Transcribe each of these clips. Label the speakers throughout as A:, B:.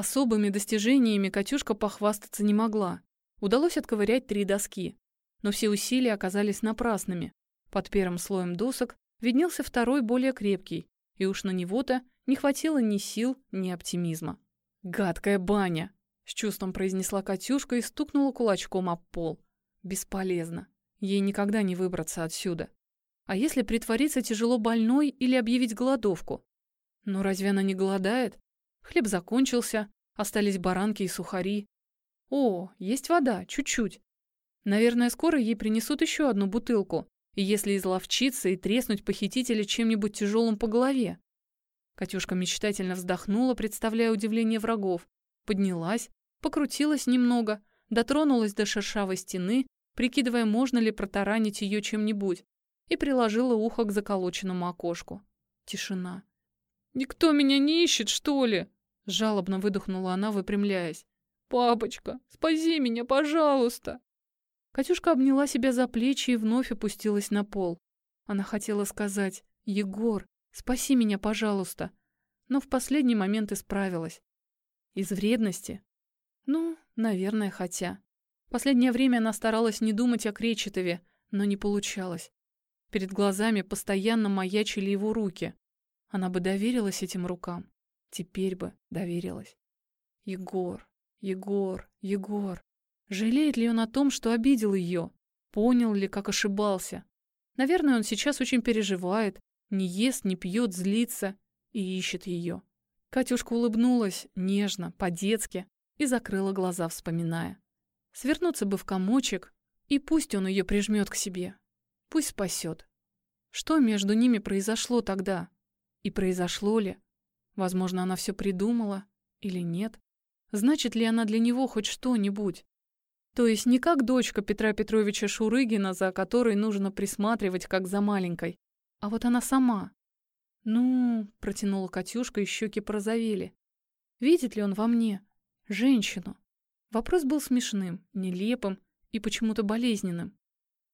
A: Особыми достижениями Катюшка похвастаться не могла. Удалось отковырять три доски. Но все усилия оказались напрасными. Под первым слоем досок виднелся второй, более крепкий, и уж на него-то не хватило ни сил, ни оптимизма. «Гадкая баня!» — с чувством произнесла Катюшка и стукнула кулачком об пол. «Бесполезно. Ей никогда не выбраться отсюда. А если притвориться тяжело больной или объявить голодовку? Но разве она не голодает? Хлеб закончился, остались баранки и сухари. О, есть вода, чуть-чуть. Наверное, скоро ей принесут еще одну бутылку, если изловчиться и треснуть похитителя чем-нибудь тяжелым по голове. Катюшка мечтательно вздохнула, представляя удивление врагов, поднялась, покрутилась немного, дотронулась до шершавой стены, прикидывая, можно ли протаранить ее чем-нибудь, и приложила ухо к заколоченному окошку. Тишина. «Никто меня не ищет, что ли?» Жалобно выдохнула она, выпрямляясь. «Папочка, спаси меня, пожалуйста!» Катюшка обняла себя за плечи и вновь опустилась на пол. Она хотела сказать «Егор, спаси меня, пожалуйста!» но в последний момент исправилась. Из вредности? Ну, наверное, хотя. Последнее время она старалась не думать о Кречетове, но не получалось. Перед глазами постоянно маячили его руки. Она бы доверилась этим рукам. Теперь бы доверилась. Егор, Егор, Егор. Жалеет ли он о том, что обидел ее? Понял ли, как ошибался? Наверное, он сейчас очень переживает, не ест, не пьет, злится и ищет ее. Катюшка улыбнулась нежно, по-детски и закрыла глаза, вспоминая. Свернуться бы в комочек, и пусть он ее прижмет к себе. Пусть спасет. Что между ними произошло тогда? И произошло ли? Возможно, она все придумала или нет? Значит ли она для него хоть что-нибудь? То есть не как дочка Петра Петровича Шурыгина, за которой нужно присматривать, как за маленькой, а вот она сама. «Ну...» — протянула Катюшка, и щеки порозовели. «Видит ли он во мне? Женщину?» Вопрос был смешным, нелепым и почему-то болезненным.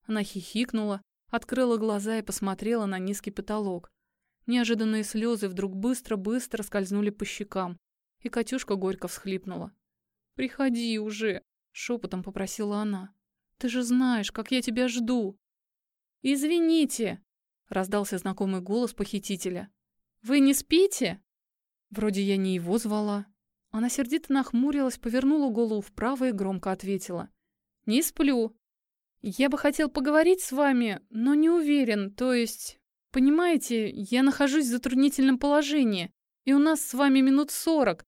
A: Она хихикнула, открыла глаза и посмотрела на низкий потолок. Неожиданные слезы вдруг быстро-быстро скользнули по щекам, и Катюшка горько всхлипнула. «Приходи уже!» — шепотом попросила она. «Ты же знаешь, как я тебя жду!» «Извините!» — раздался знакомый голос похитителя. «Вы не спите?» Вроде я не его звала. Она сердито нахмурилась, повернула голову вправо и громко ответила. «Не сплю. Я бы хотел поговорить с вами, но не уверен, то есть Понимаете, я нахожусь в затруднительном положении, и у нас с вами минут сорок.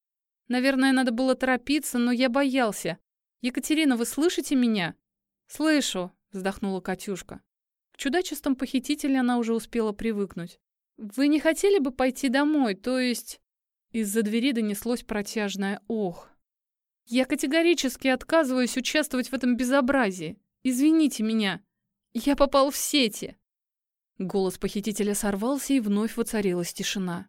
A: Наверное, надо было торопиться, но я боялся. Екатерина, вы слышите меня? Слышу, вздохнула Катюшка. К чудачествам похитителя она уже успела привыкнуть. Вы не хотели бы пойти домой, то есть... Из-за двери донеслось протяжное «ох». «Я категорически отказываюсь участвовать в этом безобразии. Извините меня. Я попал в сети». Голос похитителя сорвался, и вновь воцарилась тишина.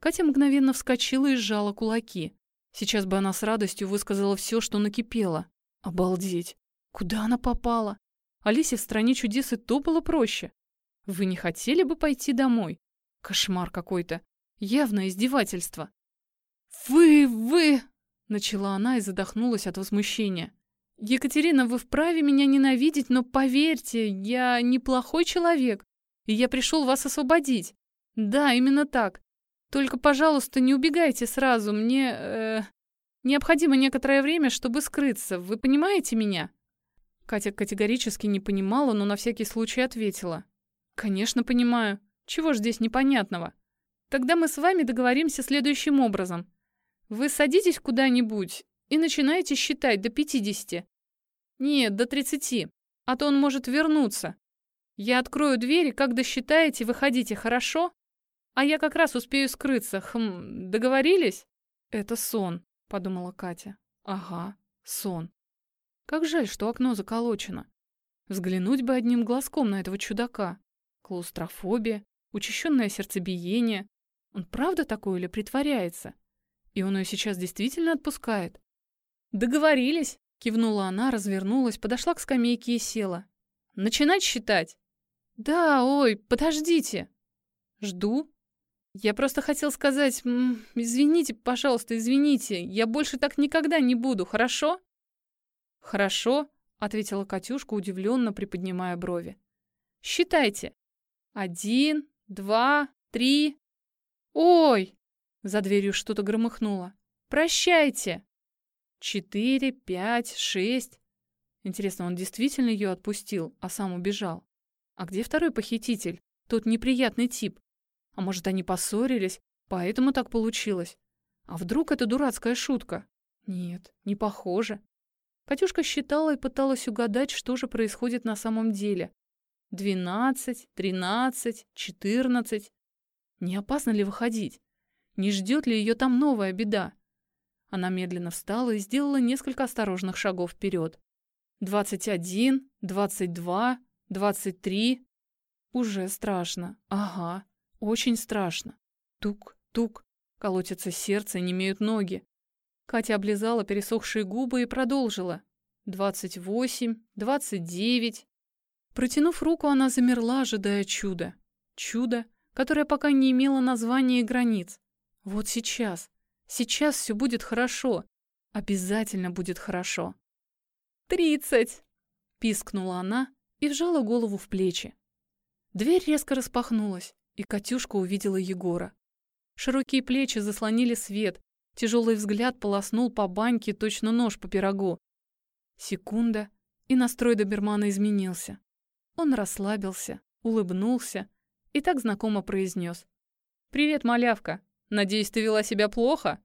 A: Катя мгновенно вскочила и сжала кулаки. Сейчас бы она с радостью высказала все, что накипело. Обалдеть! Куда она попала? Алисе в стране чудес и то было проще. Вы не хотели бы пойти домой? Кошмар какой-то. Явное издевательство. «Вы, вы...» — начала она и задохнулась от возмущения. «Екатерина, вы вправе меня ненавидеть, но поверьте, я неплохой человек и я пришел вас освободить. Да, именно так. Только, пожалуйста, не убегайте сразу. Мне э, необходимо некоторое время, чтобы скрыться. Вы понимаете меня?» Катя категорически не понимала, но на всякий случай ответила. «Конечно, понимаю. Чего ж здесь непонятного? Тогда мы с вами договоримся следующим образом. Вы садитесь куда-нибудь и начинаете считать до 50. Нет, до 30. А то он может вернуться. Я открою дверь, как досчитаете, выходите, хорошо? А я как раз успею скрыться. Хм, договорились? Это сон, подумала Катя. Ага, сон. Как жаль, что окно заколочено. Взглянуть бы одним глазком на этого чудака. Клаустрофобия, учащенное сердцебиение. Он правда такой или притворяется? И он ее сейчас действительно отпускает? Договорились, кивнула она, развернулась, подошла к скамейке и села. Начинать считать? «Да, ой, подождите!» «Жду». Я просто хотел сказать, извините, пожалуйста, извините, я больше так никогда не буду, хорошо? Хорошо, ответила Катюшка, удивленно приподнимая брови. Считайте. Один, два, три. Ой! За дверью что-то громыхнуло. Прощайте. Четыре, пять, шесть. Интересно, он действительно ее отпустил, а сам убежал? А где второй похититель? Тот неприятный тип. А может, они поссорились, поэтому так получилось? А вдруг это дурацкая шутка? Нет, не похоже. Катюшка считала и пыталась угадать, что же происходит на самом деле. Двенадцать, тринадцать, четырнадцать. Не опасно ли выходить? Не ждет ли ее там новая беда? Она медленно встала и сделала несколько осторожных шагов вперед. Двадцать один, двадцать два, двадцать три. Уже страшно. Ага. Очень страшно. Тук, тук. Колотится сердце, не имеют ноги. Катя облизала пересохшие губы и продолжила. «Двадцать восемь, двадцать девять». Протянув руку, она замерла, ожидая чуда. Чудо, которое пока не имело названия и границ. Вот сейчас. Сейчас все будет хорошо. Обязательно будет хорошо. «Тридцать!» — пискнула она и вжала голову в плечи. Дверь резко распахнулась и Катюшка увидела Егора. Широкие плечи заслонили свет, тяжелый взгляд полоснул по баньке, точно нож по пирогу. Секунда, и настрой добермана изменился. Он расслабился, улыбнулся и так знакомо произнес. «Привет, малявка. Надеюсь, ты вела себя плохо?»